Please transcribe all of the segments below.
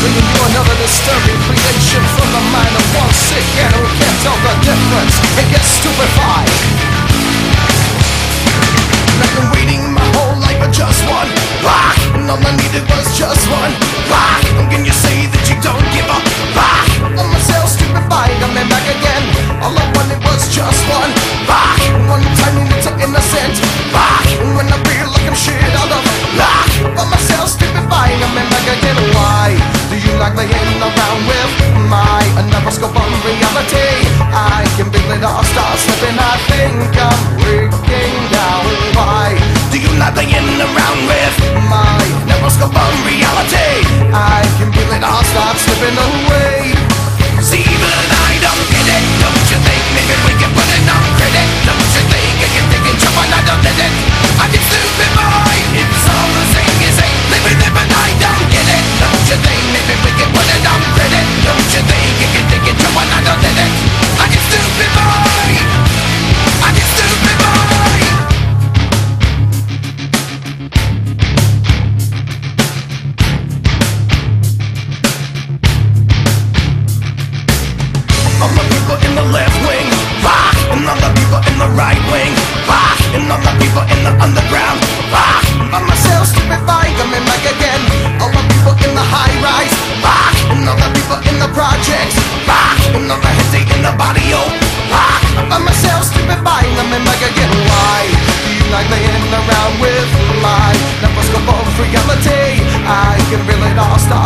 Bringing you another disturbing creation from the mind of one sick and who can't tell the difference and gets stupefied. And I've been waiting my whole life for just one rock, and all I needed was just one rock. I'm getting playing around with my neuroscope on reality. I can feel it, all start slipping away.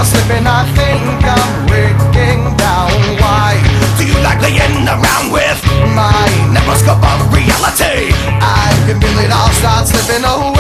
Slipping, I think I'm breaking down. Why do you like laying around with my never of reality? I can feel it all start slipping away.